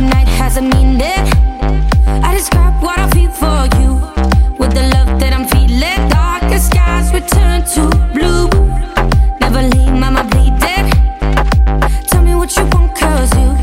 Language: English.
the night has a meaning. I describe what I feel for you with the love that I'm feeling. Darker skies return to blue. Never leave, mama bleeding. Tell me what you want, cause you.